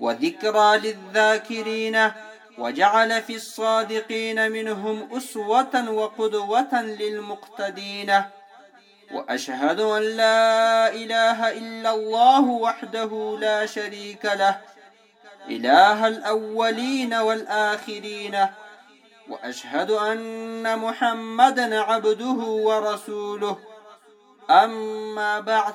وذكرى للذاكرين وجعل في الصادقين منهم أسوة وقدوة للمقتدين وأشهد أن لا إله إلا الله وحده لا شريك له إله الأولين والآخرين وأشهد أن محمدا عبده ورسوله أما بعد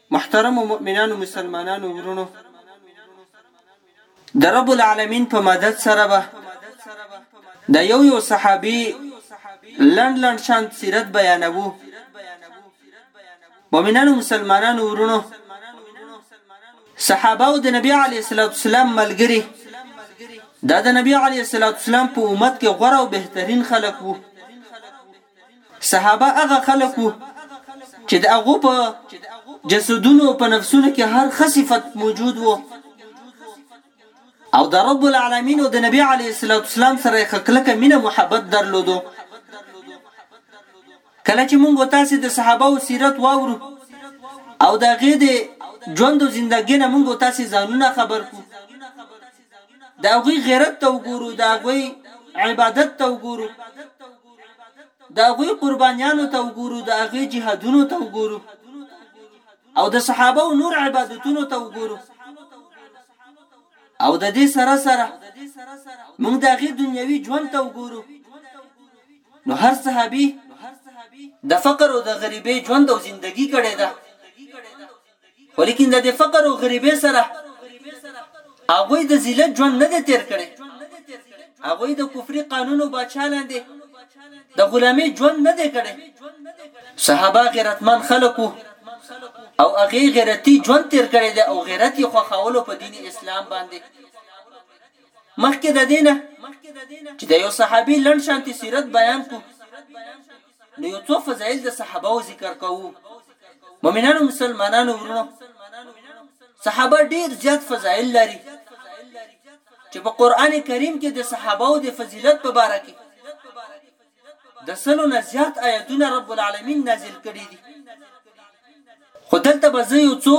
محترمو مؤمنانو مسلمانانو وروڼو د رب العالمین په مدد سره به د یو یو صحابي لنډ لنډ شان سیرت بیانوو مؤمنانو مسلمانانو وروڼو صحابه او د نبی علی صلوات والسلام ملګری دا د نبی علی صلوات والسلام په امت کې غوړه او بهترین خلک وو صحابه هغه خلک وو چې د هغو په جسدونو او په نفسونو کې هر ښه صفت موجود وو او د رب العالمین او د نبی علی صلوات والسلام سره خکلکه مینه محبت درلودو کله چې موږ تاسو د صحابه او سیرت واورو او دا غې د ژوند او زندګی نه موږ تاسو ځانونه خبر کو د هغوی غیرت ته وګورو د هغوی عبادت ته وګورو د هغوی قربانیانو ته وګورو د هغوی جهادونو ته وګورو او د صحابه او نور عبادتونو ته وګورو او د دې سره سره موږ د هغه دنیوي ژوند ته وګورو نو هر صحابي د فقر او د غریبۍ ژوند او زندگی کړې ده ولیکن د دې فقر او غریبې سره هغوی د ذلت ژوند نه دی تیر کړي هغوی د کفري قانون او بادشاه لاندې د غلامی ژوند نه دی کړی صحابه غیرتمن خلکو او هغه غیرتی ژوند تیر کړی دی او غیرت یې خوښولو په دین اسلام باندې مخکې د دینه چې د یو صحابي لن شانتي سیرت بیان کو نو یو څو فضایل د صحابه او ذکر کوو مؤمنانو مسلمانانو ورونو صحابه ډیر زیات فضایل لري چې په قران کریم کې د صحابه او د فضیلت په اړه کې د سلو نه زیات آیتونه رب العالمین نازل کړي دي خو دلته به زه يو څو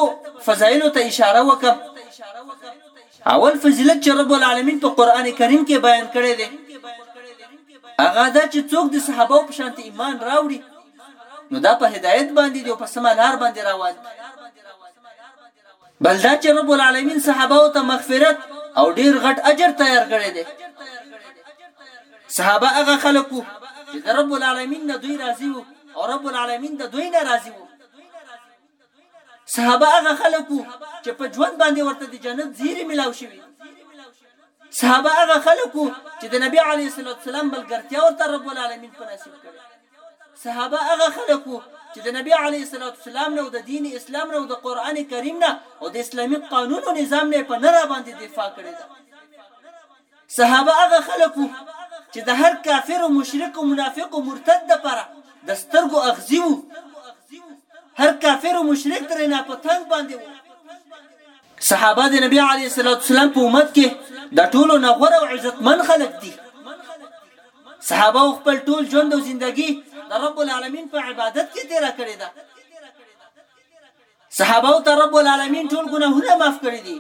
فضائلو ته اشاره وکم اول فضیلت چې رب العالمین په قران کریم کې بیان کړی دی هغه دا چې څوک د صحابه په شانت ایمان راوړي نو دا په هدایت باندې دی او په سمه لار باندې روان دی بل دا چې رب العالمين صحابه ته مغفرت او ډېر غټ اجر تيار کړی دی صحابه هغه خلک وو چې د رب العالمین نه دوی راضي وو او رب العالمین د دوی نه راضي وو صحابه هغه خلک وو چې په ژوند باندې ورته د جنت زیری ملاو شوی صحابه هغه خلک وو چې د نبی علی صلوات والسلام ملګرتیا ورته رب العالمین په نصیب کړی صحابه هغه خلک وو چې د نبی علیه الصلاة والسلام نه او د دین اسلام نه او د قرآن کریم نه او د اسلامي قانون او نظام نه په نه را باندې دفاع کړې ده صحابه هغه خلک وو چې د هر کافر او مشرک او منافق او مرتد لپاره د سترګو اغزي وو هر کافر او مشرک ترې نه په تنګ باندې وو صحابه د نبی علی صلوات والسلام په امت کې د ټولو نه غوره او عزتمن خلک دي صحابه خپل ټول ژوند او زندگی د رب العالمین په عبادت کې تیر کړی ده صحابه ته رب العالمین ټول ګناهونه معاف کړی دي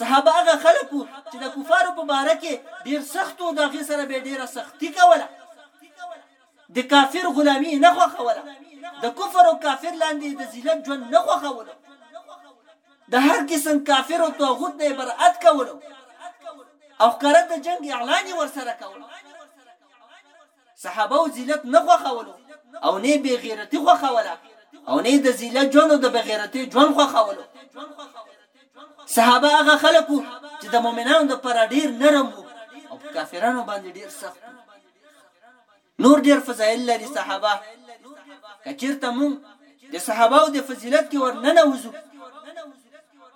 صحابه هغه خلک چې د کفارو په باره کې ډیر سخت او دغه سره به ډیره سختی کوله د کافر غلامی نه خوخوله د کفر او کافر لاندې د ذلت ژوند نه خوخوله د هر قسم کافر او طاغوت نه یې برأت کولو او ښکاره د جنګ اعلان یې ورسره کولو. صحابه و ذلت نه خوښولو او نه بې غیرتي خوښوله او نه د ذلت ژوند او د بغیرتۍ ژوند خوښولو. صحابه هغه خلک وو چې د مؤمنانو لپاره ډیر نرم وو او په کافرانو باندې ډیر سخت وو. نور ډیر فضایل لری صحابه که چیرته مونږ د صحابه د فضیلت کې ور نه وځو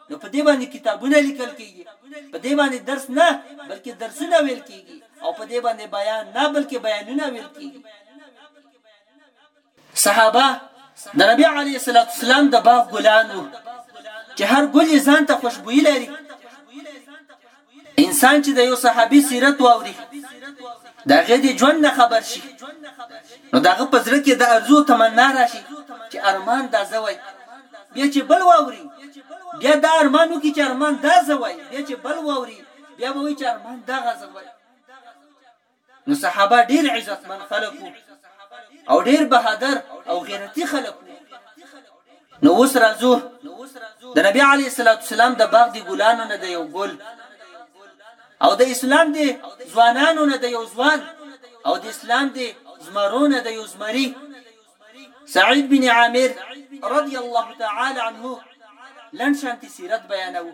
نو په دې باندې کتابونه لیکل کیږي په دې باندې درس نه بلکې درسونه ویل کیږي او په دې باندې بیان نه بلکې بیانونه ویل کیږي صحابه د نبی علی صلوات والسلام د باغ ګلان وو چې هر ګل یې ځان ته خوشبوئی لري انسان چې د یو صحابي سیرت واوري دا غې دي ژوند نه خبر شي نو داغه پزړه کې د ارزو تمنا راشي چې ارمان دا زوي بیا چې بل واوري بیا دا ارمان وکي چې ارمان دا زوي بیا چې بل واوري بیا به وي چې ارمان دا غزوي نو صحابه ډیر عزتمن خلک وو او ډیر بهادر او غیرتی خلک وو نو اوس راځو د نبی علی صلوات والسلام د باغ دی ګلانو نه د یو ګل او د اسلام دی ځوانانو نه د یو ځوان او د اسلام دی زمرونه د یو زمری سعید بن عامر رضی الله تعالی عنه لن شانتی سیرت بیانو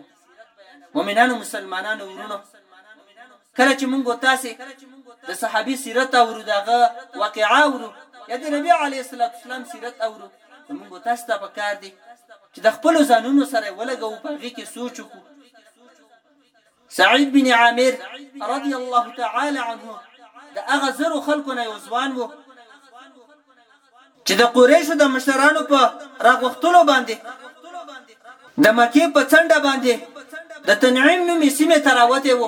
مؤمنانو مسلمانانو ورونو کله چې موږ تاسو د صحابي سیرت اورو دغه واقعا اورو یا د نبی علی صلوات والسلام سیرت اورو موږ تاسو ته پکار دي چې د خپل ځانونو سره ولګو په غي کې سوچ وکړو سعید بن عامر رضی الله تعالی عنه د اغه زرو خلکو نه یو ځوان وو چې د قریشو د مشرانو په راغوښتلو باندې د مکې په څنډه باندې د تنعیم نومې سیمې ته راوتی و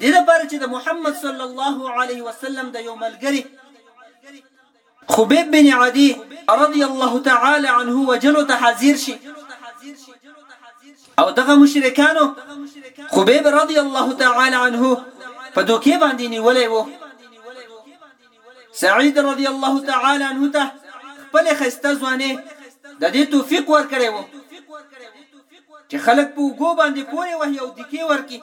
دې لپاره چې د محمد صلی الله علیه وسلم د یو ملګری خبیب بن عدی رضی الله تعالی عنه وجلو ته حاضر شي او دغه مشرکانو خبیب رضی الله تعالی عنه په دوکې باندې نیولې وو سعید رضی الله تعالی عنه ته خپل خسته ځوانه د دې توفیق ورکړی وو چې خلک په وګو باندې پورې وهي او دکی ورکی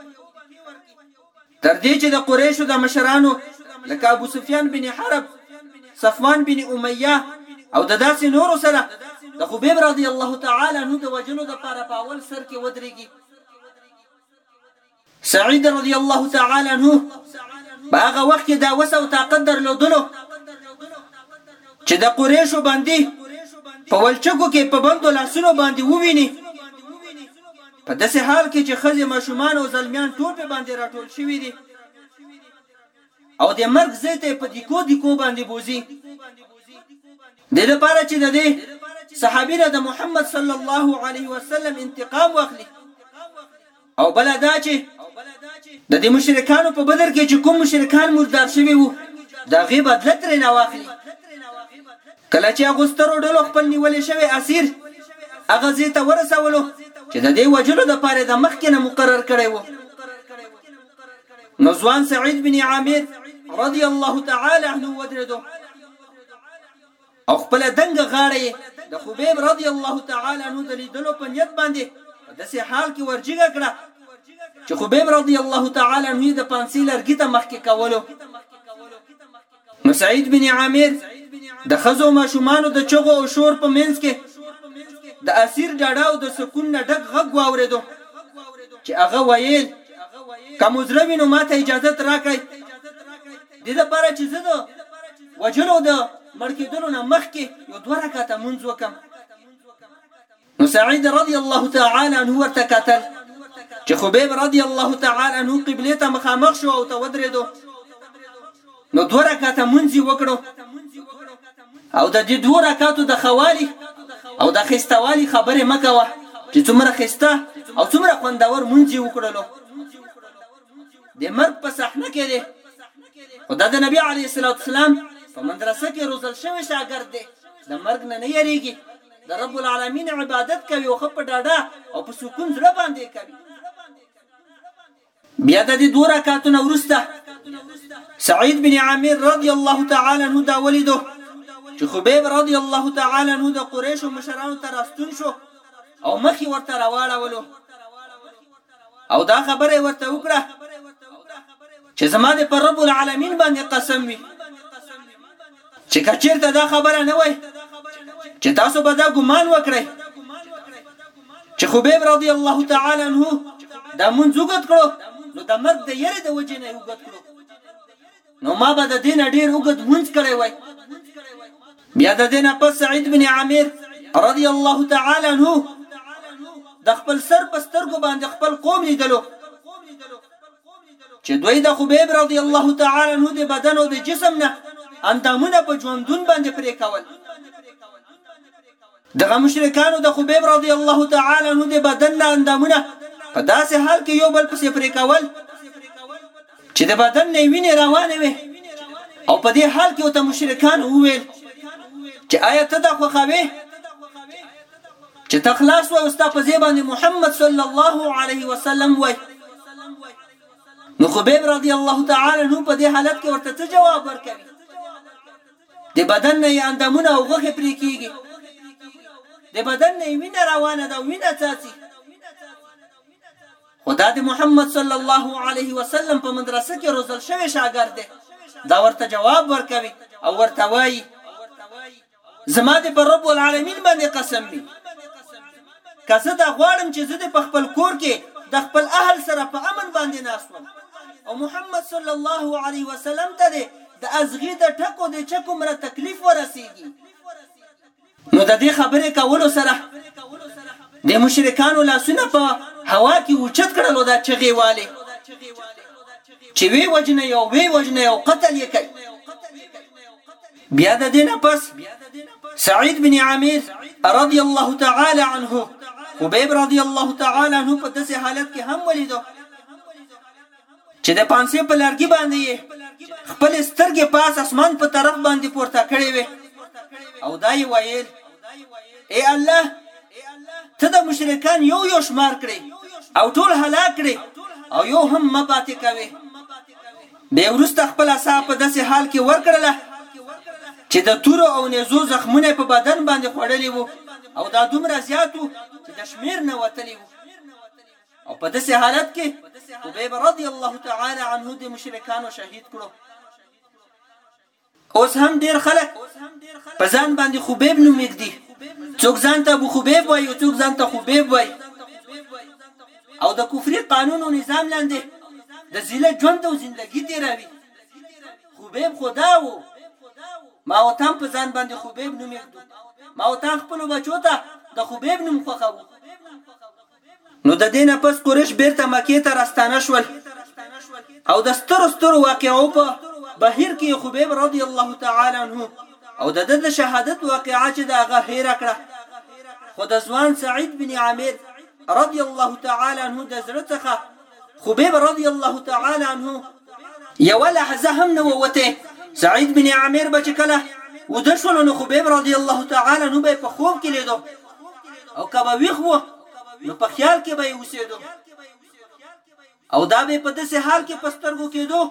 تر دې چې د قریشو د مشرانو لکه ابو سفیان بن حرب صفوان بن امیه او د داسې نورو سره د خبیب رضی الله تعالی عنه د وجلو د پاره په اول سر کې ودرېږي سعید رضی الله تعالی عنه په هغه وخت کې دا وسه او طاقت درلودلو چې د قریشو باندې په ولچکو کې په بندو لاسونو باندې وویني په داسې حال کې چې خزه ماشومان او زلمیان ټول په باندې راټول شوي دي او د مرګ زی ته په دیکو دیکو باندې بوزي د لپاره چې د دې صحابینه د محمد صلی الله علیه وسلم انتقام واخلي او بله دا چې د دې مشرکانو په بدر کې چې کوم مشرکان مردار شوي وو دا غي بدله ترې نه واخلي کله چې هغه سترو ډلو خپل نیولې شوی اسیر هغه زی ته ورسولو چې د دې وجلو د پاره د مخکې نه مقرر کړي وو نو ځوان سعید بن عامر رضی الله تعالی عنه ودرېدو او خپله دنګه غاړه يې د خبيب رضي الله تعالی عنه د ليدلو په نيت باندې په داسې حال کې ورجيګه کړه چې خبيب رضي الله تعالی عنه د پانسي لرګي ته مخکې کولو نو سعید بن عامر د خزو ماشومانو د چغو او شور په منځ کې د اسیر ډاډه او د سکون نه ډک غږ واوریدو چې هغه ویل کوم زړه وینو ماته اجازه راکړئ دې لپاره چې زه د وژلو او د مړ کېدلو نه مخکې یو دوه رکعته مونځ وکم نو سعید رضی الله تعالی عنه ورته کتل چې خبیب رضی الله تعالی عنه قبله ته مخامخ شو او ته ودرېدو نو دوه رکعاته مونږ وکړو او د دې دوه رکعاتو د خوالي او د خستوالي خبره مکوه چې څومره خسته او څومره خوندور مونږ وکړلو د مرګ په صحنه کې دی خو دا د نبی علیه السلام په مدرسه کې روزل شوی شاګرد دی د مرګ نه نه یریږي د رب العالمین عبادت کوي او خپ ډاډه او په سکون زړه باندې کوي بیا د دې دوه رکعاتونو ورسته سعید بن عامر رضی الله تعالی عنہ دا ولیدو چې خبیب رضی الله تعالی عنہ د قریشو مشرانو ته راستون شو او مخي ورته راواړولو او دا خبره ورته وکړه چې زما د پر رب العالمین باندې قسم وي چې کچیرته دا خبره نه وای چې تاسو به دا ګمان وکړئ چې خبیب رضی الله تعالی عنہ دا منځ وګت کړو نو د مرګ د یری د وجې نه وګت کړو نو ما به د دې نه ډېر اوږد لمونځ کړی وای. بیا د دې نه پس سعید بن عامر رضی الله تعالی عنه د خپل سر په سترګو باندې خپل قوم لیدلو چې دوی د خبیب رضی الله تعالی عنه د بدن او د جسم نه اندامونه په ژوندون باندې پرې کول دغه مشرکانو د خبیب رضی الله تعالی عنه د بدن نه اندامونه په داسې حال کې یو بل پسې پرې کول چې د بدن نه وینې روانې وې او په دې حال کې ورته مشرکان وویل چې آیا ته دا خوښوې چې ته خلاص وای او ستا په ځای باندې محمد صلی الله علیه وسلم وای نو خبیب رضی الله تعالی عنه په دې حالت کې ورته څه جواب ورکوي د بدن نه یې اندامونه او غوښې پرې کېږي، د بدن نه یې وینه روانه ده او وینه څاڅي. خو دا د محمد صلی الله علیه وسلم په مدرسه کې روزل شوی شاګرد دی، دا ورته جواب ورکوي او ورته وایي، زما دې په رب العالمین باندې قسم وي! که زه دا غواړم چې زه دې په خپل کور کې د خپل اهل سره په امن باندې ناست وم او محمد صلی الله علیه وسلم ته دې د ازغي د ټکو د چکو مره تکلیف ورسیږي نو د دې خبرې کولو سره د مشرکانو لاسونه په هوا کې اوچت کړل او دا چغې والي چې وی وجنه یو وی وجنه یو قتل یې کوي بیا د دې نه پس سعید بن عامر رضی الله تعالی عنه خبیب رضی الله تعالی عنه په داسې حالت کې هم ولیدو چې د پانسې په لرګي باندې خپل سترګې پاس اسمان په طرف باندې پورته کړې وي او دا یې ویل اے الله ته د مشرکان یو یو شمار کړي او ټول هلاک کړي او یو هم مباتې کوي دی وروسته خپله ساه په داسې حال کې ورکړله چې د تورو او نېزو زخمونه یې په بدن باندې خوړلي وو او دا دومره زیات وو چې د شمېر نه وتلي وو او په داسې حالت کې خبیب رضی الله تعالی عنه د مشرکانو شهید کړو اوس هم ډېر خلک په ځان باندې خبیب نوم ایږدي، څوک ځان ته ابو خبیب وایي او څوک ځان ته خبیب وایي او د کفري قانون او نظام لاندې د ذله ژوند او زندګي تېروي. خبیب خو دا و، ما او تام په ځان باندې خبیب نوم ایږدو، ما او تام خپلو بچو ته د خبیب نوم خوښوو. نو د دې نه پس قریش بیرته مکې ته راستانه شول او د سترو سترو واقعو په بهیر کې خبیب رضی الله تعالی عنه او د د شهادت واقعا چې د هغه هیر کړه خو د ځوان سعید بن عامر رضی الله تعالی عنه د زړه څخه خبیب رضی الله تعالی عنه یوه لحظه هم نه ووته سعید بن عامر به چې کله وده شولو نو خبیب رضی الله تعالی عنه به په خوب کې لیدو او که به ویښ وو نو په خیال کې به یې اوسېدو او دا به په داسې حال کې په سترګو کېدو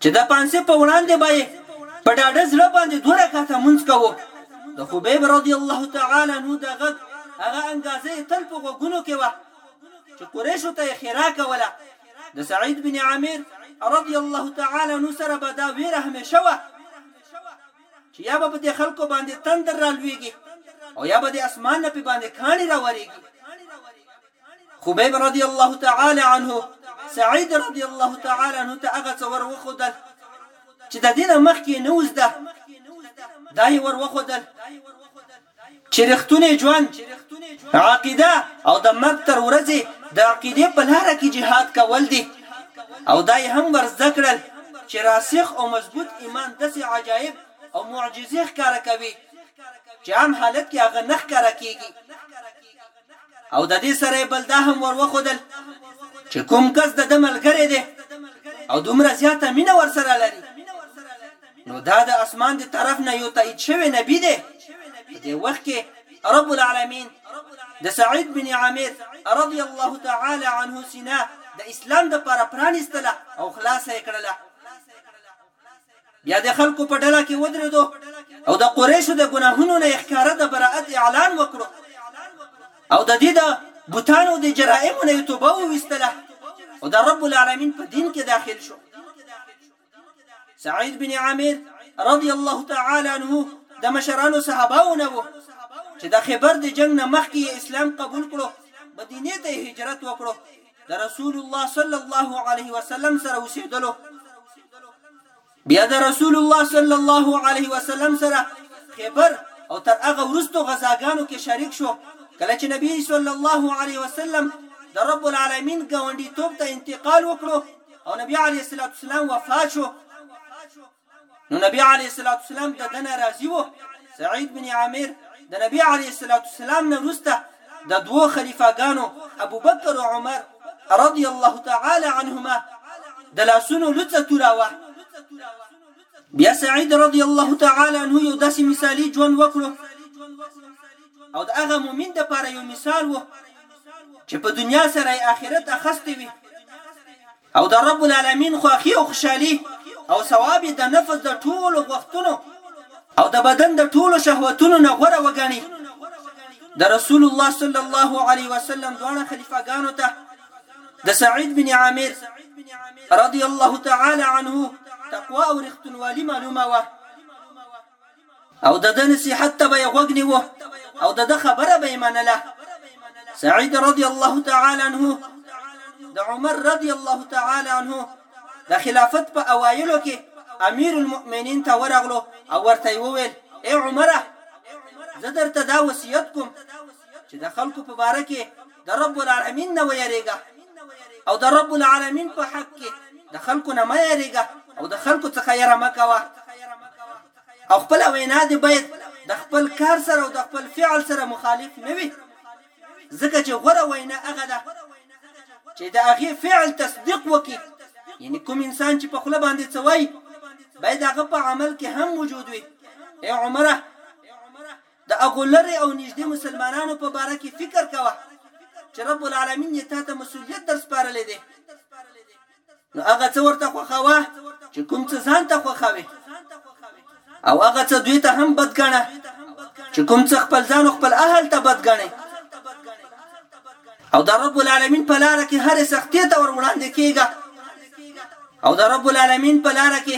چې د پانسې په وړاندې به یې په ډاډه زړه باندې دوه رکعته مونځ کوو د خبیب رضی الله تعالی عنه د غږ هغه انګازه یې تل په غوږونو کې وه چې قریشو ته خیرا کوله د سعید بن عامر رضی الله تعالی عنہ سره به دا ویره همیشه وه چې یا به په دې خلکو باندې تندر رالویږي او یا به د اسمان نه په باندې کاڼي راوريږي خبیب رضی الله تعالی عنه سعید رضی الله تعالی عنه ته هغه څور وخدل چې د دینه مخکې نه وزده دا یې ور وخدل چې رښتونی ژوند، عقیده او د مرګ تر ورځې د عقیدې په لاره کې جهاد کول دي او دا یې هم ور زده کړل چې راسخ او مضبوط ایمان داسې عجایب او معجزې ښکاره کوي چې عام حالت کې هغه نه ښکاره کېږي. او د دې سره یې بل دا هم ور وښودل چې کوم کس د ده ملګری دی او دومره زیاته مینه ورسره لري نو دا د اسمان د طرف نه یو تایید شوی نبی دی په دې وخت کې رب العالمین د سعید بن عامر رضی الله تعالی عنه سینه د اسلام د پر پرانیستله او خلاصه کړله بیا د خلکو په ډله کې ودرېدو او د قریشو د ګناهونو نه ښکاره د براءت اعلان وکړو او د دې د بوتانو د جرائمو نه توبه وویستله او د رب العالمین په دین کې داخل شو سعید بن عامر رضی الله تعالی عنه د مشرانو صحابهونه وو چې د خیبر د جنگ نه مخکې اسلام قبول کړو مدینه ته هجرت وکړو د رسول الله صلی الله علیه وسلم سره اوسېدلو بیا د رسول الله صلی الله علیه وسلم سره خیبر او تر هغه وروسته غزاګانو کې شریک شو کله چې نبی صلی الله علیه وسلم د رب العالمین ګاونډي توپ ته انتقال وکړو او نبی علیه السلام وفات شو نو نبی علیه الصلاة والسلام د دنه راضي وو سعید بن عامر د نبی علیه الصلاة والسلام نه وروسته د دوو خلیفاګانو ابوبکر او عمر رضی الله تعالی عنهما د لاسونو لوڅه توره وه بیا سعید رضی الله تعالی عنه یو داسې مثالی ژوند وکړو او د هغه مؤمن د پاره یو مثال وو چې په دنیا سره یې آخرت اخستی وي او د رب العالمين خوښي او خوشحالي او ثواب يې د نفس د ټولو غوښتنو او د بدن د ټولو شهوتونو نه غوره وګڼي د رسول الله صلی الله علیه وسلم دواړه خلیفه ګانو ته د سعید بن عامر رضی الله تعالی عنه تقوا او رښتونوالي معلومه وه او د ده نصیحت ته به یې غوږ نیوه او د ده خبره به یې منله سعید رضی الله تعالی عنه د عمر رضی الله تعالی عنه د خلافت په اوایلو کې امیر المؤمنین ته ورغلو او ورته یې وویل ای عمره زه درته دا وصیت کوم چې د خلکو په باره کې د رب العالمین نه ویریږه او د رب العالمین په حق کې د خلکو نه مه یریږه او د خلکو څخه یې رمه کوه او خپل وینا دې باید د خپل کار سره او د خپل فعل سره مخالف نه وي ځکه چې غوره وینا هغه ده چې د هغه فعل تصدیق وکړي یعنی کوم انسان چې په خله باندې څوي باید هغه په عمل کې هم موجود وي اے عمره د هغو لرې او نږدې مسلمانانو په باره کې فکر کوه چې رب العالمین یې تاته مسؤلیت در سپارلی دی نو هغه څه ورته خوښوه چې کوم څه ځان ته خوښوي او هغه څه دوی ته هم بد ګڼه چې کوم څه خپل ځان خپل اهل ته بد ګڼي او د رب العالمین په لار کې هر سختي ته ور وړاندې کیږي او د رب العالمین په لار کې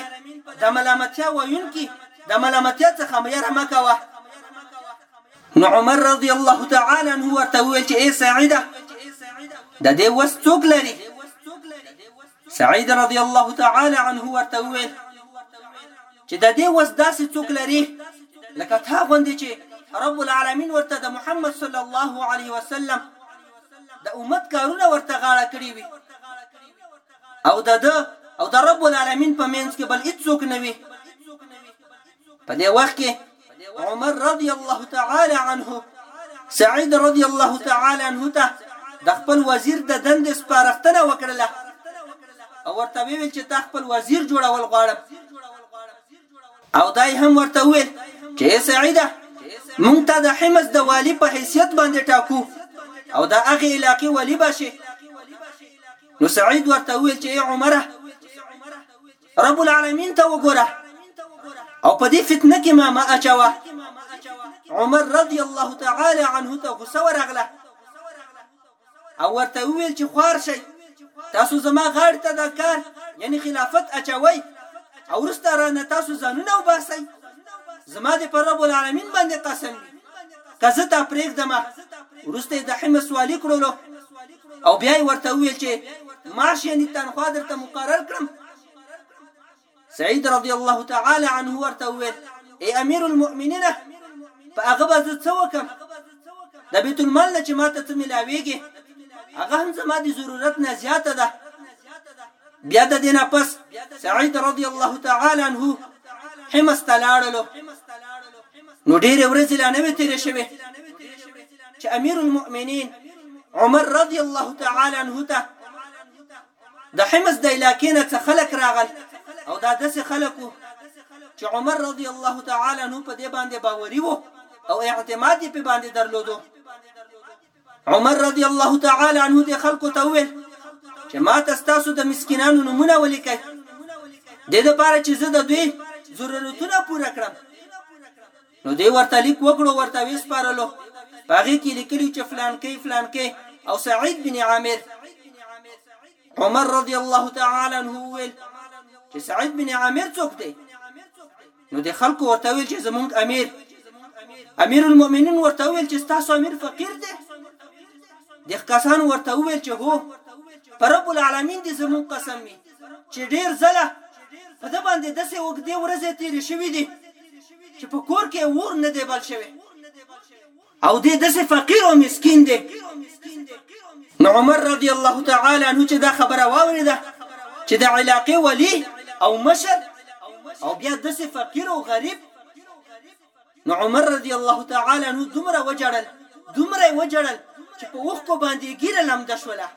د ملامتیا وایونکي د ملامتیا څخه مېره مه کوه. نو عمر رضی الله تعالی عنه ورته وویل چې ای سعیده د دې وس څوک لري؟ سعید رضی الله تعالی عنه ورته وویل چې د دې وس داسې څوک لري لکه تا غوندې چې رب العالمین ورته د محمد صلی الله علیه وسلم د امت کارونه ورته غاړه کړی وي او د ده او د رب العالمين په منځ کې بل هيڅوک نه وي په دې وخت کې عمر رضی الله تعالی عنه سعید رضی الله تعالی عنه ته د خپل وزیر د دندې سپارښتنه وکړله او ورته ویل چې تا خپل وزیر جوړول غواړم او دای هم ورته ویل چې سعیده مونږ ته د حمص د والی په حیثیت باندې ټاکو او د هغه علاقې والی بشي نو سعید ورته وویل چې ای عمره رب العالمین ته وګوره او په دې فتنه کې ما ما اچوه عمر رضی الله تعالی عنه ته غوسه ورغله او ورته ویل چې خوار شي تاسو زما غاړه ته دا کار یعنی خلافت اچوي او رستا را نه تاسو ځانونه وباسي زما دې پر رب العالمین باندې قسم وي که زه تا پرېږدم وروسته د حمص والي کړلو او بیا یې ورته وویل چې معاش یعنی تنخوا درته مقرر کړم سعید رضی الله تعالی عنه ورته وویل ای امیر المؤمنین په هغه به زه څه وکم د بیت المال نه چې ماته څه ملاویږي هغه هم زما د ضرورت نه زیاته ده بیا ددې نه پس سعید رضی الله تعالی عنه حمص ته لاړلو نو ډېرې ورځې لا نه وې تېرې شوې چې امیر المؤمنین عمر رضی الله تعالی عنه ته د حمص د علاقې نه څه خلک راغل او دا داسې خلک وو چې عمر رضی الله تعالی عنه په دې باندې باوري وو او اعتماد یې په باندې درلودو عمر رضی الله تعالی عنه د خلکو ته وویل چې ما ته ستاسو د مسکینانو نمونه ولیکئ د دې لپاره چې زه د دوی ضرورتونه پوره کړم نو دی ورته لیک وکړو ورته وی سپارلو پاغي کې لیکلو چې فلان کې فلان کې او سعید بن عامر عمر رضی الله تعالی عنہ ویل چې سعید بن عامر څوک دی نو دې خلکو ورته وویل چې زمونږ امیر امیر المؤمنین ورته وویل چې ستاسو امیر فقیر دی دغه کسان ورته وویل چې هو پر رب العالمین دې زمونږ قسم وي چې ډیر زله په د باندې دسې وګدې ورځې تیرې شوې دي چې په کور کې ور نه دی بل شوی او دی داسې فقیر او مسکین دی نو عمر رضی الله تعالی عنہ چې دا خبره واوریده چې د علاقې ولی او مشر او بیا داسې فقیر او غریب نو عمر رضی الله تعالی عنہ دومره وجړل دومره وجړل چې په اوخکو باندې ګیره لمده شوله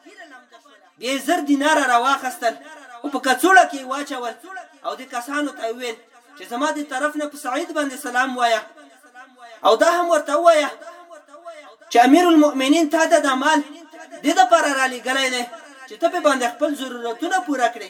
بیا یې زر دیناره راواخستل او په کڅوړه کې یې واچول او دې کسانو ته یې وویل چې زما دې طرف نه په سعید باندې سلام وایه او دا هم ورته ووایه چې امیر المؤمنین تا ته دا مال دې دپاره رالیږلی دی چې ته پې باندې خپل ضرورتونه پوره کړې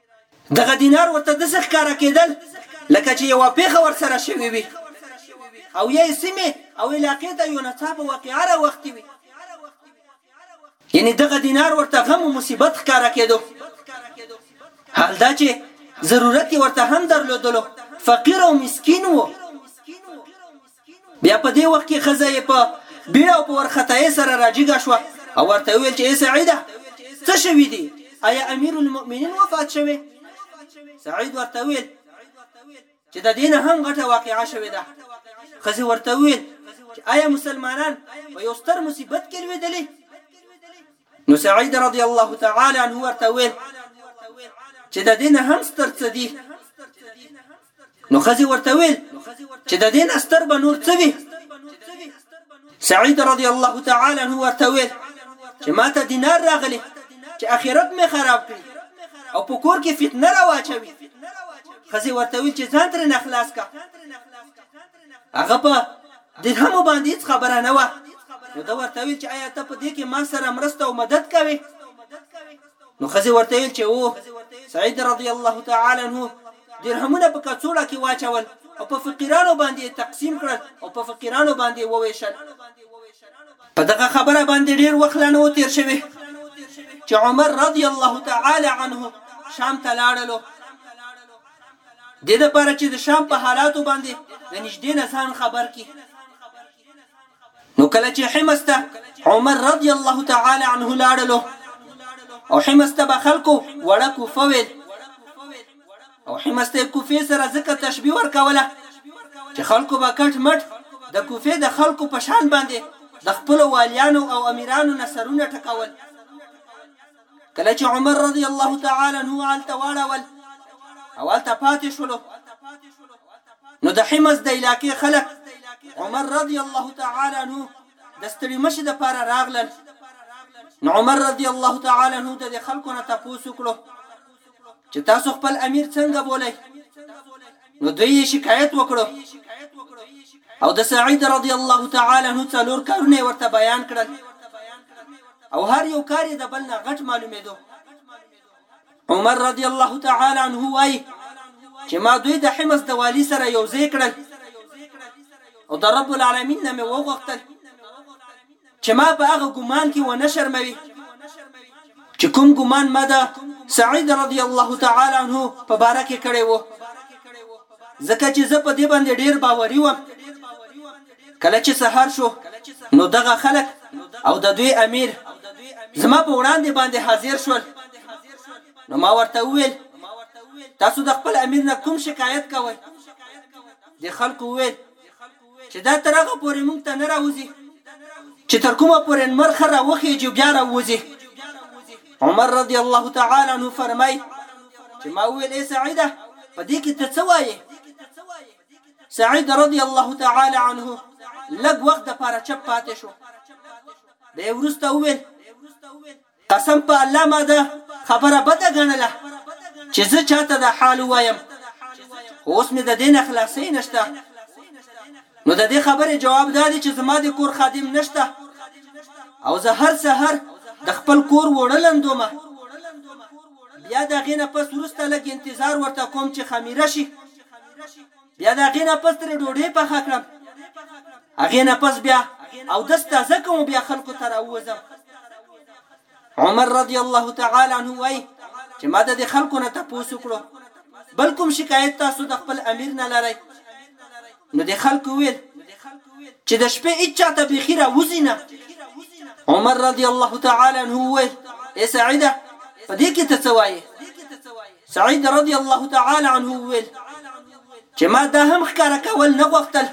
دغه دینار ورته داسې ښکاره کېدل لکه چې یوه پېښه ورسره شوې وي او یا یې سیمې او علاقې ته یو ناڅاپه واقعه راوختې وي یعنی دغه دینار ورته غم او مصیبت ښکاره کېدو حال دا چې ضرورت ورته هم درلودلو فقیر او مسکین وو بیا په دې وخت کې ښځه یې په بیړه او په ورختایې سره راجیګه شوه او ورته یې وویل چې ای سعیده! څه شوي دي؟ ایا امیرالمؤمنین وفات شوی؟ سعید ورته وویل چې د دې نه هم غټه واقعه شوې ده. ښځې ورته وویل چې ایا مسلمانان په یو ستر مصیبت کې لوېدلي؟ نو سعيد رضي الله تعالي عنه ورته ويل چې د دین هم ستر څه دي نو خزي ورته ويل چې د دین استر به نور څه وي سعيد رضي الله تعالي عنه ورته ويل چې ماته دینار راغلی چې اخرت مې خراب کړي او په کور کې فتنه راواچوي خزي ورته ویل چې ځان ترې نه خلاص کا هغه په درهمو باندې هیڅ خبره نه وه نو ده ورته ویل چې ایا ته په دې کې ما سره مرسته او مدد کوې نو خزه ورته ویل چې وو سعید رضی الله تعالی عنہ درهمونه په کڅوړه کې واچول او په فقیرانو باندې تقسیم کړل او په فقیرانو باندې وویشل په دغه خبره باندې ډیر وخت لانه و تیر شوی چې عمر رضی الله تعالی عنه شام ته لاړلو دې لپاره چې د شام په حالاتو باندې له نږدې نه ځان خبر کړي نو کله چې حمص ته عمر رضی الله تعالی عنه لاړلو او حمص ته به خلکو وړه کوفه ویل او حمص ته کوفې سره ځکه تشبیه ورکوله چې خلکو به کټ مټ د کوفې د خلکو په شان باندې د خپل والیانو او امیرانو نصرونه ټکول کله چې عمر رضی الله تعالی عنه هلته واړول او هلته پاتې شولو نو د حمص د علاقې خلک عمر رضی الله تعالی عنه د ستړي مشي د پاره راغلل نو عمر رضی الله تعالی عنه د خلکو نه تاسو کړو چې تاسو خپل امیر څنګه بولئ نو دوی یې شکایت وکړو او د سعید رضی الله تعالی عنہ څلور کارونه ورته بیان کړل او هر یو کار یې د بل نه غټ معلومېدو عمر رضی الله تعالی عنہ وایي چې ما دوی د حمص د والی سره یو ځای کړل او د رب العالمین نه مې وغوښتل چې ما په هغه ګمان کې ونه شرموي چې کوم ګمان ما د سعید رضی الله تعالی عنه په باره کې کړی وو ځکه چې زه په دې باندې ډیر باوري وم کله چې سحر شو نو دغه خلک او د دوی امیر زما په وړاندې باندې حاضر شول نو ما ورته وویل تاسو د خپل امیر نه کوم شکایت کوئ د خلکو وویل چې دا تر هغه پورې موږ ته نه راوځي چې تر کومه پورې نمر خر راوخېجي او بیا راووځي عمر رضی الله تعالی عنه فرمای چې ما ویل ای سعیده په دې کې ته څه وایې سعید رضی الله تعالی عنه لږ وخت د پاره چپ پاتې شو د ورسته ویل قسم په الله ما دا خبره بده ګڼله چې زه چاته دا حال ووایم خو اوس مې د دې نه خلاصۍ نشته نو د دې خبرې جواب دا دی چې زما د کور خادم نشته او زه هر سهار د خپل کور وړه لندومه بیا د هغې نه پس وروسته لږ انتظار ورته کوم چې خمیره شي بیا د هغې نه پس ترې ډوډۍ پخه کړم، هغې نه پس بیا اودس تازه کوم او بیا خلکو ته راووځم. عمر رضی الله تعالی عنه وايي چې ما د دې خلکو نه تپوس وکړو، بل کوم شکایت تاسو د خپل امیر نه لرئ؟ نو دې خلکو وویل چې د شپې هیچا ته بیخي راوځي نه. عمر رضی الله تعالی عنه وویل، ای سعیده! په دې کې ته څه وایې؟ سعيد رضي الله تعالی عنه وويل چې ما دا هم ښکاره کول نه غوښتل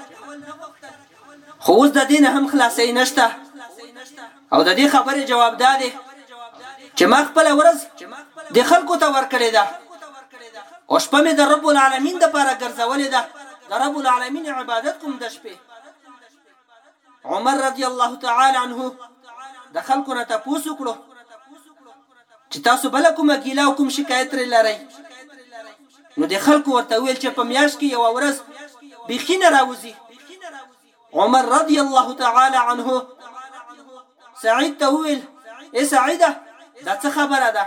خو اوس د دې نه هم خلاصې نشته او د دې خبرې جواب دا دی چې ما خپل ورځ د خلکو ته ورکړې ده او شپه مې د رب العالمین د پاره ګرځولې ده د رب العالمین عبادت کوم د شپې عمر رضی الله تعالی عنه د خلکو نه تاسو کړو چې تاسو بل کومه ګیله او کوم شکایت لرئ لري نو د خلکو ورته ویل چې په میاش کې یو ورځ بخینه راوځي عمر رضی الله تعالی عنه سعید ته ویل اے سعیده دا څه خبره ده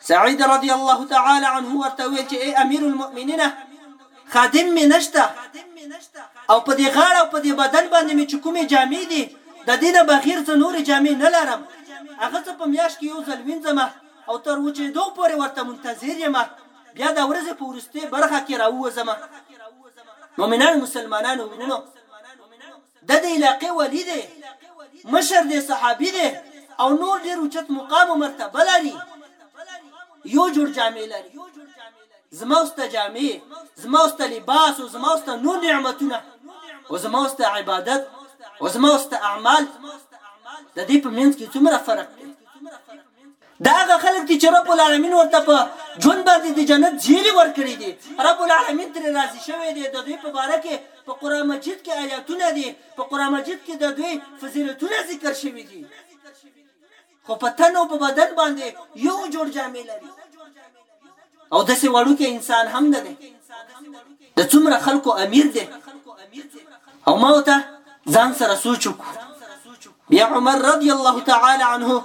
سعيد رضي الله تعالی عنه ورته وويل چې اې امير المؤمنينه خادم مې نشته او په دې غاړه او په دې بدن باندې مې چې کومې جامې دي د دې نه بغیر زه نورې جامې نه لرم هغه زه په میاشت کې یو ځل وینځم او تر وچېدو پورې ورته منتظر یم بیا د ورځې په وروستۍ برخه کې راووځم مؤمنان مسلمانانو ورونو ده د علاقې ولي دې، مشر دې، صحابي دې او نور ډېر اوچت مقام او مرتبه لري، يو جوړ جامې لري، زما او ستا جامې، زما او ستا لباس او زما او ستا نور نعمتونه او زما او ستا عبادت او زما او ستا اعمال د دې په منځ کې څومره فرق دی؟ دا هغه خلک دي چې رب العالمین ورته په ژوند باندې د جنت زیری ورکړي دي رب العالمین ترې راضي شوی دی د دوی په باره کې په قرآن مجید کې آیاتونه دي په قرآن مجید کې د دوی فضیلتونه ذکر شوي دي خو په تن او په بدن باندې یو جوړ جامې لري او داسې وړوکی انسان هم نه دی د څومره خلکو امیر دی او ما ته ځان سره سوچ وکړو بیا عمر رضی الله تعالی عنه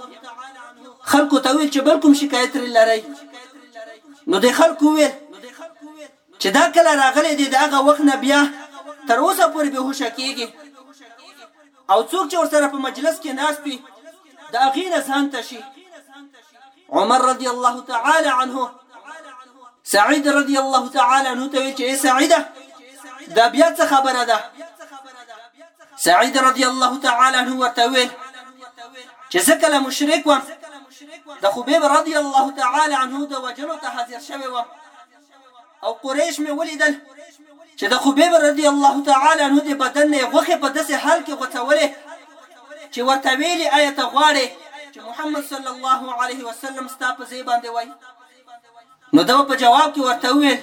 خلکو ته ویل چې بل کوم شکایت لري نو د خلکو ویل چې دا کله راغلی دی د هغه وخت نه بیا تر اوسه پورې بې هوشه کېږي او څوک چې ورسره په مجلس کې ناست وي د هغې نه ځان تشي عمر رضی الله تعالی عنه سعید رضی الله تعالی عنه ته ویل چې ای سعیده دا بیا څه خبره ده سعید رضی الله تعالی عنه ورته ویل چې زه کله مشرک وم د خبیب رضی الله تعالی عنه د وجلو ته حاضر شوی وم او قریش مې ولیدل چې د خبیب رضی الله تعالی عنه د بدن نه غوخه په داسې حال کې غوڅولې چې ورته ویلي آیا ته غواړې چې محمد صلی الله علیه وسلم ستا په ځای باندې وای نو دا په جواب کې ورته ویل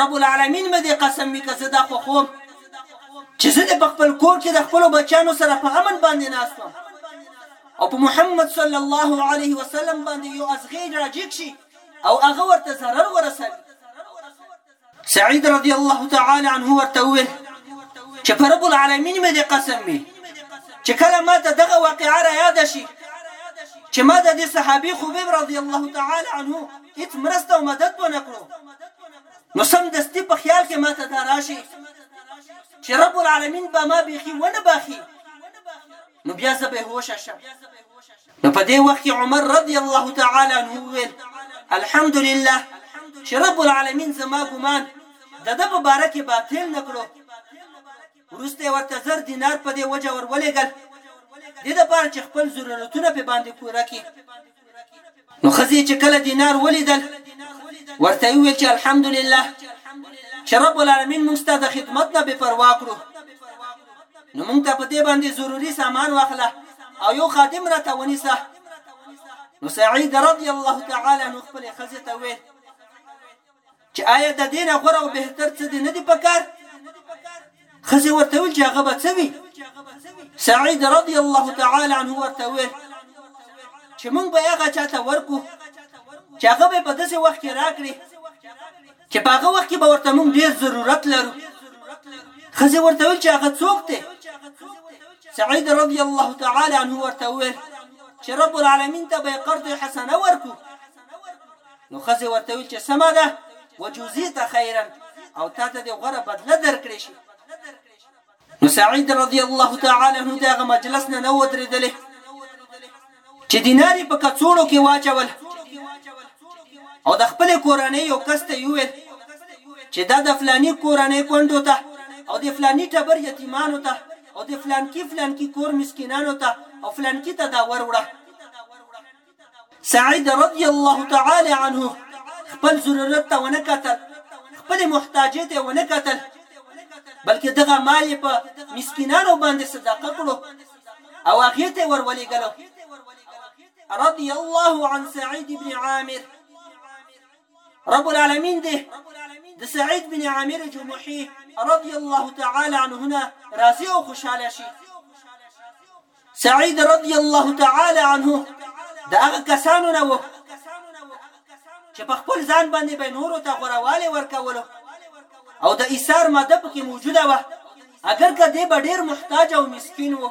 رب العالمین مې دې قسم وکړ زه دا خو خوم چې زه په خپل کور کې د خپل بچانو سره په امن باندې ناستم او په محمد صلی الله علیه وسلم باندې یو ازغې راجیک شي او هغه ورته ضرر ورسوي سعید رضی الله تعالی عنه ورته وویل چې پر رب العالمین مې د قسم وي چې کله ما ته دغه واقعه را یاد شي چې ما د دې صحابي خبیب رضی الله تعالی عنه هیڅ مرسته او مدد ونه کړو نو سم دستی په خیال کې ما ته دا راشي چې رب العالمین به ما بیخي ونه باخي نو بیا زه بهوشه شم نو په دې وخت کې عمر رضی الله تعالی عنه وویل الحمدلله چې رب العالمین زما ګمان د ده په باره کې باطل نه کړو وروسته یې ورته زر دینار په دې وجه ورولېږل دې دپاره چې خپل ضرورتونه پرې باندې پوره کړي نو خزي چې کله دینار ولیدل ورته ویل چې الحمدلله چې رب العالمین موږ ته د خدمت نه بې پروا کړو نو موږ ته په دې باندې ضروری سامان واخله او یو خادم را ته ونیسه نو سعید رضی الله تعالی عنہ خپل خزي ته ویل چې آیا د دې نه غوره او بهتر څه دې نه دي پکار خزه ورته ویل چې هغه به څه وي سعید رضی الله تعالی عنه ورته ویل چې موږ به هغه چاته ورکو چې هغه به په داسې وخت کې راکړي چې په هغه وخت کې به ورته موږ ډیر ضرورت لرو خزه ورته ویل چې هغه څوک دی سعید رضی الله تعالی عنه ورته ویل چې رب العالمین ته به قرض حسنه ورکو نو ښځې ورته ویل چې سمه ده وجوزي ته خیرا او تا ته دې غوره بدله درکړې شي نو سعید رضی الله تعالی عنہ دغه مجلس نه نه ودرېدلې چې دیناري په کڅوړو کې واچول او د خپل کورنۍ یو کس ته ویل چې دا د فلانی کورنۍ کونډو ته او د فلانی ټبر یتیمانو ته او د فلانکی فلانکی کور مسکینانو ته او فلانکی ته دا وروړه سعید رضی الله تعالی عنه خپل ضرورت ته ونه کتل خپل محتاجې ته ونه کتل بلکې دغه مال یې په مسکینانو باندې صدقه کړو او هغه ته ورولېګلو رضی الله عن سعید ابن عامر رب العالمین دې د سعید بن عامر جمحي رضی الله تعالی عنه نه راضي او خوشاله شي سعید رضی الله تعالی عنه دا هغه کسانو نه وو چې په خپل ځان باندې به نورو ته غورواله ورکولو او د ایثار ماده پکې موجوده وه اگر که دی به ډیر محتاج او مسکین وو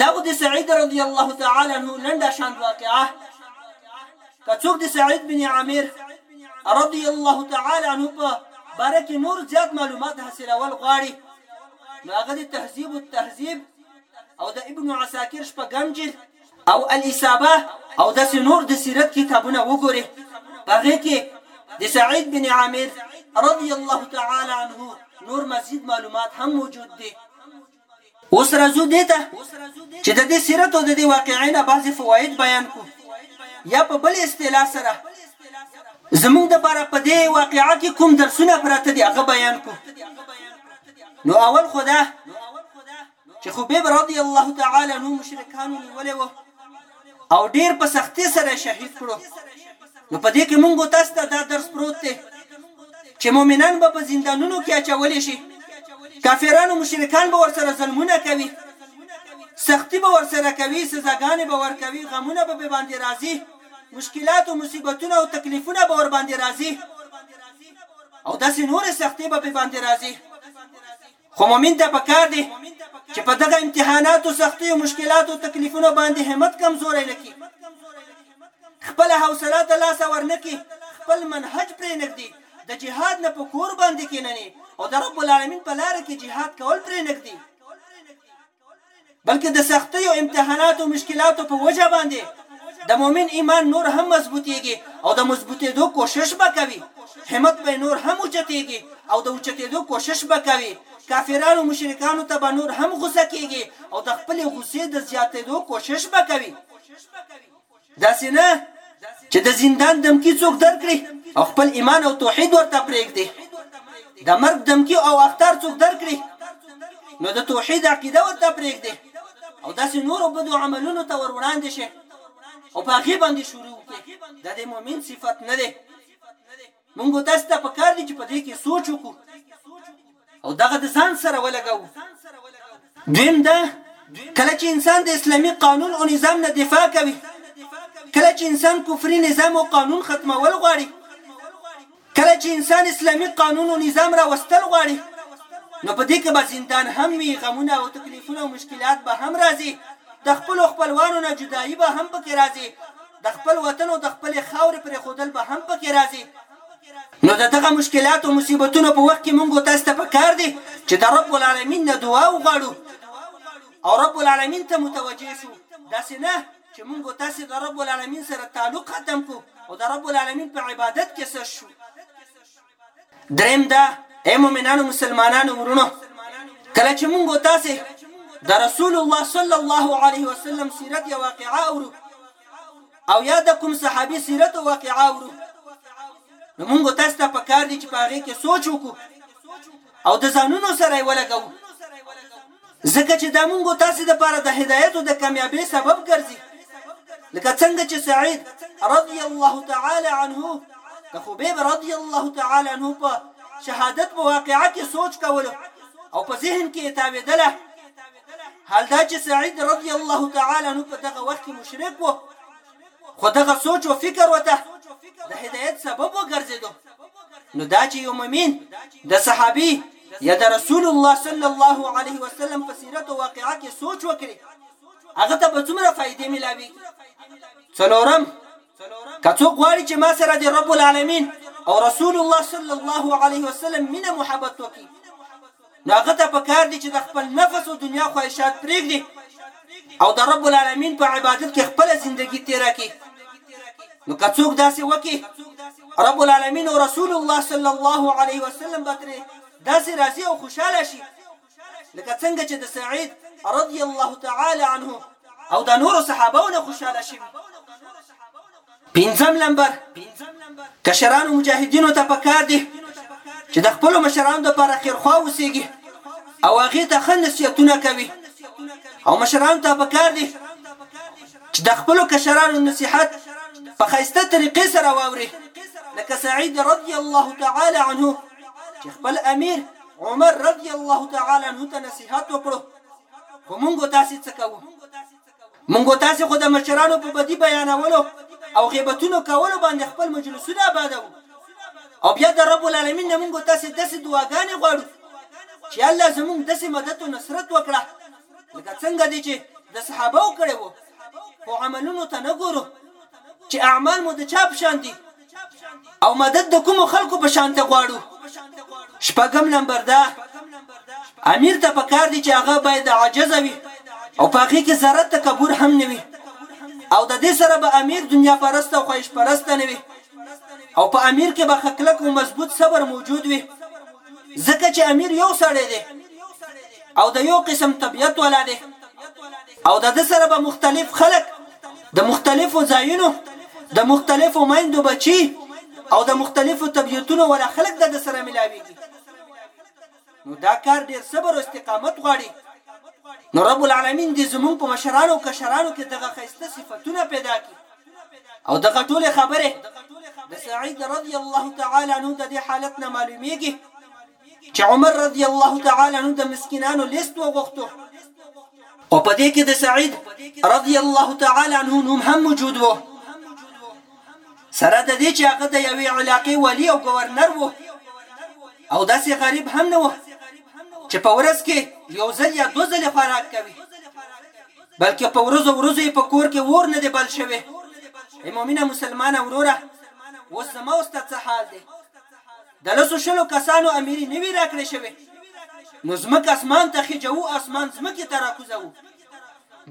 دا خو د سعید رضی الله تعالی عنه لنډه شان واقعه که څوک د سعید بن عامر رضی الله تعالی عنه په باره کې نور زیات معلومات حاصلول غواړي نو هغه د تهذیب التهذیب او د ابن عساکر شپږم جلد او الاصابه او د نور د سیرت کتابونه وګوري هغه کې د سعید بن عامر رضی الله تعالی عنه نور مزید معلومات هم موجود دي اوس راځو دې ته چې د دې سیرت او د دې واقعې نه بعضې فواید بیان کړو یا په بل اصطلاح سره زمونږ د پاره په دې واقعه کې کوم درسونه پراته دي هغه بیان کړو نو اول خدا چې خبیب رضی الله تعالی نو مشرکانو نیولې وه او ډیر په سختي سره یې شهید کړو نو په دې کې مونږ او تاسو ته دا درس پروت دی چې مؤمنان به په زندانونو کې اچول شي کافرانو مشرکان به ورسره ظلمونه کوي سختی به ورسره کوي سزاګانې به ورکوي غمونه به به باندې راځي مشکلات او مصیبتونه او تکلیفونه به ور باندې راځي او داسې نورې سختۍ به به باندې راځي خو مؤمن ته په کار دی چې په دغه امتحاناتو سختیو مشکلاتو تکلیفونو باندې همت کمزوری نه کړي خپل حوصله د لاسه ورنکي خپل منهج پرې نږدي د جهاد نه په کور باندې کېنني او د رب العالمین په لار کې جهاد کول پرې نږدي بلکې د سختیو امتحاناتو او مشکلاتو په وجه باندې د مؤمن ایمان نور هم مضبوطیږي او د مضبوطېدو کوشش به کوي همت به نور هم اوچتیږي او د اوچتېدو کوشش به کوي کافرانو مشرکانو ته به نور هم غوسه کیږي او د خپل غوسې د زیاتېدو کوشش به کوي داسې نه چې د زندان دمکی څوک درکړي او خپل ایمان او توحید ورته پرېږدي د مرګ دمکی او اختار څوک درکړي نو د توحید عقیده ورته پرېږدي او داسې نورو بدو عملونو ته ور وړاندې شي او په هغې باندې شروع کړي دا د مؤمن صفت نه دی مونږ او تاسو ته پکار دي چې په دې کې سوچ وکړو او دغه د ځان سره ولګوو. دویم دا، کله چې انسان د اسلامي قانون او نظام نه دفاع کوي، کله چې انسان کفري نظام او قانون ختمول غواړي، کله چې انسان اسلامي قانون او نظام راوستل غواړي، نو په دې کې به زندان هم وي، غمونه او تکلیفونه او مشکلات به هم راځي، د خپلو خپلوانو نه جدايي به هم پکې راځي، د خپل وطن او د خپلې خاورې پرېښودل به هم پکې راځي، نو د دغه مشکلاتو او مصیبتونو په وخت کې مونږ او تاسې ته پکار دي چې د رب العالمین نه دعا وغواړو او رب العالمین ته متوجه شو، داسې نه چې مونږ او تاسې د رب العالمین سره تعلق ختم کړو او د رب العالمین په عبادت کې سست شو. دریم دا اے مؤمنانو مسلمانانو ورونو کله چې موږ تاسو د رسول الله صلی الله علیه وسلم سیرت یا واقعا اورو او یا د کوم صحابي سیرت او واقعا اورو نو موږ تاسو ته پکار دي چې په هغه کې سوچ وکړو او د ځانونو سره یې ولګوو، ځکه چې دا موږ او تاسې لپاره د هدایت او د کامیابۍ سبب ګرځي، لکه څنګه چې سعید رضی الله تعالی عنه د خبیب رضی الله تعالی عنه په شهادت په واقعه کې سوچ کولو او په ذهن کې یې تاوېدله حال دا چې سعید رضی الله تعالی عنه په دغه وخت کې مشرک و خو دغه سوچ او فکر وته د هدایت سبب وګرځیدو نو دا چې یو مؤمن د صحابي یا د رسول الله صلی الله علیه وسلم په سیرت او واقعا کې سوچ وکړي هغه ته به څومره فائدې ملاوي څلورم که څوک غواړي چې ما سره د رب العالمین او رسول الله صلی الله علیه وسلم مینه محبت وکړي نو هغه ته پکار دي چې د خپل نفس او دنیا خواهشات پرېږدي او د رب العالمین په عبادت کې خپل زندگی تیرا کی نو که څوک داسې وکي رب العالمین او رسول الله صلی الله علیه وسلم به ترې داسې راضي او خوشاله شي لکه څنګه چې د سعید رضی الله تعالی عنه او د نورو صحابو نه خوشاله شوي پنځم لمبر کشرانو مجاهدینو ته پکار دي چې د خپل مشرانو لپاره خیرخوا اوسېږي او هغه ته ښه نصیحتونه کوي او مشرانو ته پکار دي چې د خپل کشرانو نصیحت په خیسته طریقې سره واوري لکه سعید رضی الله تعالی عنه چې خپل امیر عمر رضی الله تعالی عنه ته نصیحت وکړو کومګو تاسو څه کوو موږ او تاسې خو د مشرانو په بدي بیانولو او غیبتونو کولو باندې خپل مجلسونه ابادوو او بیا د رب العالمین نه موږ او تاسې داسې دعاګانې غواړو چې الله زموږ داسې مدد او نصرت وکړه لکه څنګه دی چې د صحابه کړی وو خو عملونو ته نه ګورو چې اعمال مو د چا په شان دي او مدد د کومو خلکو په شان ته غواړو شپږم نمبر دا امیر ته پکار دی چې هغه باید عاجز وي او په هغه کې ذره تکبر هم نه وي او د دې سره به امیر دنیا پرست او خواهش پرست نه وي او په امیر کې به خکلک او مضبوط صبر موجود وي ځکه چې امیر یو سړی دی او د یو قسم طبیعت ولا دی او د ده سره به مختلف خلک د مختلفو ځایونو د مختلفو میندو بچي او د مختلفو طبیعتونو ولا خلک د ده سره ملاویږي نو دا کار ډیر صبر او استقامت غواړي نو رب العالمین دې زمونږ په مشرانو او کشرانو کې دغه خیسته صفاتونه پیدا کړي او دغه ټوله خبره د سعید رضی الله تعالی عنہ د دې حالت نه معلومیږي چې عمر رضی الله تعالی عنہ د مسکینانو لیست وغوښتو او په دې کې د سعید رضی الله تعالی عنہ نوم هم موجود وو سره د دې چې هغه د یوې علاقې ولی او گورنر وو او داسې غریب هم نه وو چې په ورځ کې یو ځل یا دو ځلې خوراک کوي بلکه په ورځو ورځو یې په کور کې اور نه دی بل شوی. ای مؤمنه مسلمانه وروره! اوس زما او ستا څه حال دی؟ د لسو شلو کسانو امیري نه وي راکړې شوې، نو ځمکه اسمان ته خېژوو، اسمان ځمکې ته راکوزوو.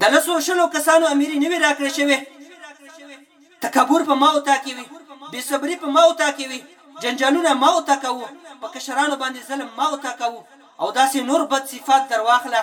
د لسو شلو کسانو امیري نه وي راکړې شوې، تکبر په ما او تا کې وي، بې صبري په ما او تا کې وي، جنجالونه ما او تا کوو، په کشرانو باندې ظلم ما او تا کوو او داسې نور بد صفات درواخله.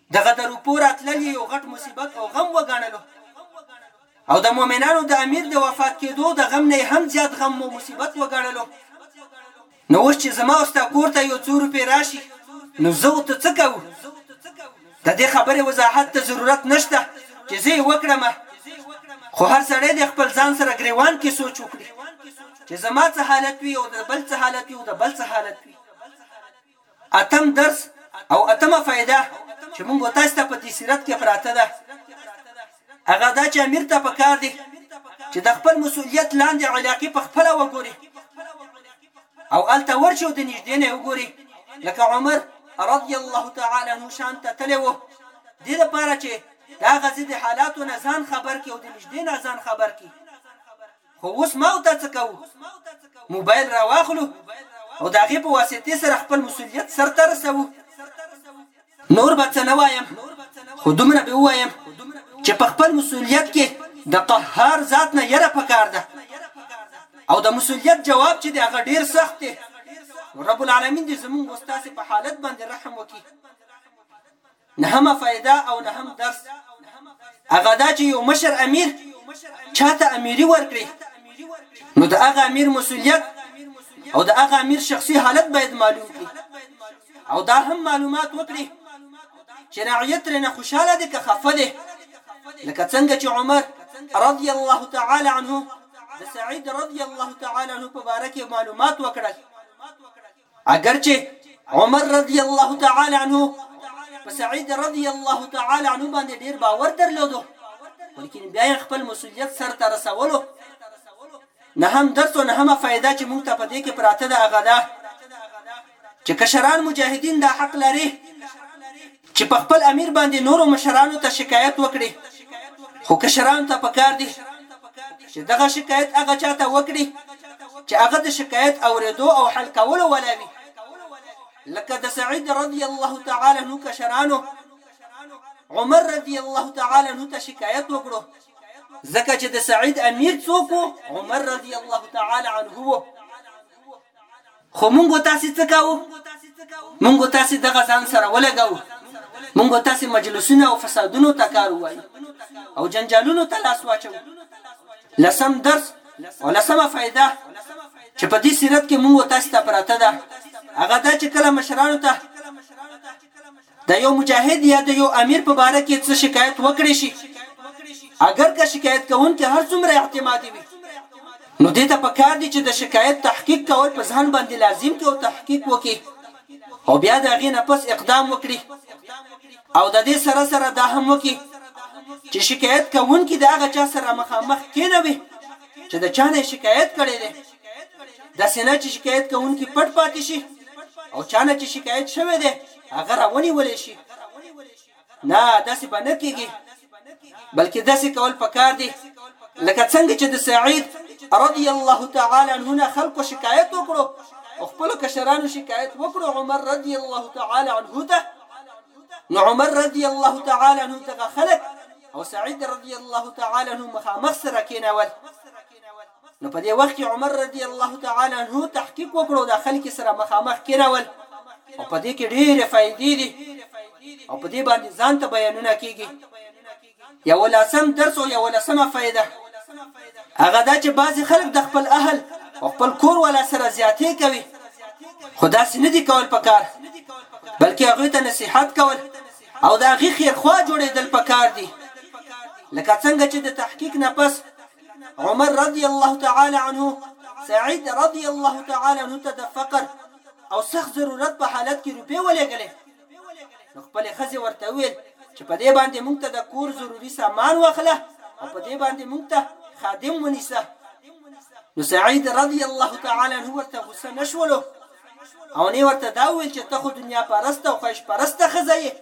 دغه د روپو راتلل یې یو غټ مصیبت او غم وګڼلو او د مؤمنانو د امیر د وفات کېدو د غم نه یې هم زیات غم او مصیبت وګڼلو نو اوس چې زما او ستا کور ته یو څو روپې راشي نو زه او ته څه کوو د دې خبرې وضاحت ته ضرورت نشته چې زه یې وکړم خو هر سړی د خپل ځان سره ګریوان کې سوچ وکړي چې زما څه حالت وي او د بل څه حالت وي او د بل څه حالت وي اتم درس او اتمه فائده چې مونږ او تاسو ته په دې سیرت کې پراته ده هغه دا چې امیر ته پکار دی چې د خپل مسؤلیت لاندې علاقې په خپل وګوري او الته ورشي او د نږدې نه وګوري لکه عمر رضی الله تعالی عنہ شان ته تللی و دې لپاره چې دا غزې د حالاتو نه ځان خبر کې او د نږدې نه ځان خبر کې خو اوس ما او تا څه کوو؟ موبایل راواخلو او د هغې په واسطې سره خپل مسوولیت سرته رسوو. نور به څه نه وایم، خو دومره به ووایم چې په خپل مسوولیت کې د قهار ذات نه یره پکار ده او د مسوولیت جواب چې دی هغه ډېر سخت دی. رب العالمین دې زموږ او ستاسې په حالت باندې رحم وکړي. نهمه فائده او نهم درس هغه دا چې یو مشر امیر چاته امیری ورکړي نو د هغه امیر مسولیت او د هغه امیر شخصي حالت باید معلوم کړي او دا هم معلومات وکړي چې رعیت رنه خوشاله دي که خفه دي لکه څنګه چې عمر رضی الله تعالی عنه د سعید رضی الله تعالی عنه په باره کې معلومات وکړل اګر چې عمر رضی الله تعالی عنه په سعید رضی الله تعالی عنه باندې ډیر باور درلودو ولیکن بیا خپل مسولیت سر ته رسولو نه هم درس او نه هم فائدہ چې مونږ ته په دې کې پراته ده هغه ده چې کشران مجاهدین دا حق لري چې په خپل امیر باندې نورو مشرانو ته شکایت وکړي خو کشرانو ته پکار دي چې دغه شکایت هغه چا ته وکړي چې هغه د شکایت اوریدو او حل کولو والا وي لکه د سعید رضی الله تعالی عنه کشرانو عمر رضی الله تعالی عنه ته شکایت وکړو ځکه چې د سعید امیر څوک عمر رضی الله تعالی عنه وو خو مونږ تاسو څه کاوه مونږ تاسو دغه ځان سره ولګاو مونږ تاسو مجلسونه او فسادونو ته کار وای او جنجالونو ته لاس واچو لسم درس او لسمه فائدہ چې په دې سیرت کې مونږ تاسو ته پراته ده هغه دا چې کله مشرانو ته د یو مجاهد یا د یو امیر په باره کې څه شکایت وکړي شي اگر که شکایت کوونکي هر څومره اعتمادي وي نو دې ته پکار دي چې د شکایت تحقیق کول په ځان باندې لازم کې او تحقیق وکړي او بیا د هغې نه پس اقدام وکړي او د دې سره سره دا هم وکړي چې شکایت کوونکي د هغه چا سره مخامخ کینوي چې د چا نه شکایت کړی دی داسې نه چې شکایت کوونکي پټ پاتې شي او چا نه چې شکایت شوی دی هغه راونیول شي نه داسې به نه کېږي بلکې داسې کول پکار دي لکه څنګه چې د سعید رضی الله تعالی عنه نه خلکو شکایت وکړو او خپل کشرانو شکایت وکړو عمر رضی الله تعالی عنه ته نو عمر رضی الله تعالی عنه دغه خلک او سعید رضی الله تعالی عنه مخامخ سره کېنول نو په دې وخت کې عمر رضی الله تعالی عنه تحقیق وکړو دا خلک سره مخامخ کېنول او په دې کې ډېرې فائدې دي او په دې باندې ځان ته بیانونه کیږي یو لاسم درس او یو لاسمه فائدہ هغه دا چې بعضی خلک د خپل اهل او خپل کور ولا سره زیاتې کوي خدا سي نه دي کول پکار بلکې هغه ته نصيحت کول او دا غي خیر خوا جوړېدل پکار دي لکه څنګه چې د تحقیق نه پس عمر رضی الله تعالی عنه سعید رضی الله تعالی عنه ته د فقر او سخت ضرورت په حالت کې روپې ولېګلې نو خپل خزه ورته ویل چې په دې باندې مونږ ته د کور ضروری سامان واخله او په دې باندې مونږ ته خادم ونیسه نو سعید رضی الله تعالی عنه ورته غوسه نشولو او نه ورته دا ویل چې ته خو دنیا پرست او خواهش پرست خزه یې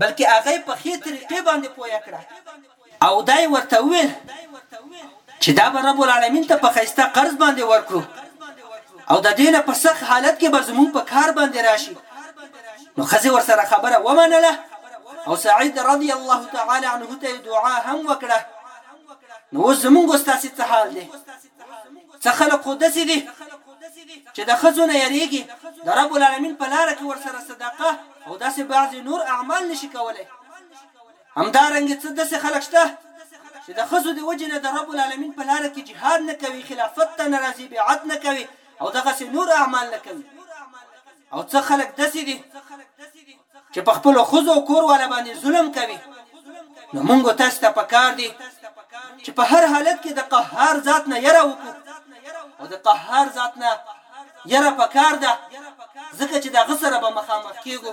بلکې هغه په خې طریقې باندې پوهه کړه او دا یې ورته وویل چې دا به رب العالمین ته په ښایسته قرض باندې ورکړو او د دې نه په سخت حالت کې به زمونږ په کار باندې راشي نو ښځې ورسره خبره ومنله او سعید رضی الله تعالی عنه ته دعا هم وکړه نو اوس زمونږ ستاسو څه حال دی څه خلک خو داسې دي چې د ښځو نه یریږي د رب العالمین په لار کې ورسره صدقه او داسې بعضې نور اعمال نشي کولی همدارنګه څه داسې خلک شته چې د ښځو د وجې نه د رب العالمین په لاره کې جهاد نه کوي، خلافت ته نه راځي، بیعت نه کوي او دغسې نور اعمال نه کوي او څه خلک داسې دي چې په خپلو ښځو او کور والا باندې ظلم کوي نو مونږ تاسو ته پکار دي چې په هر حالت کې د قهار ذات نه یره وکړو او د قهار ذات نه یره پکار ده ځکه چې دا غسر به مخامخ کیږو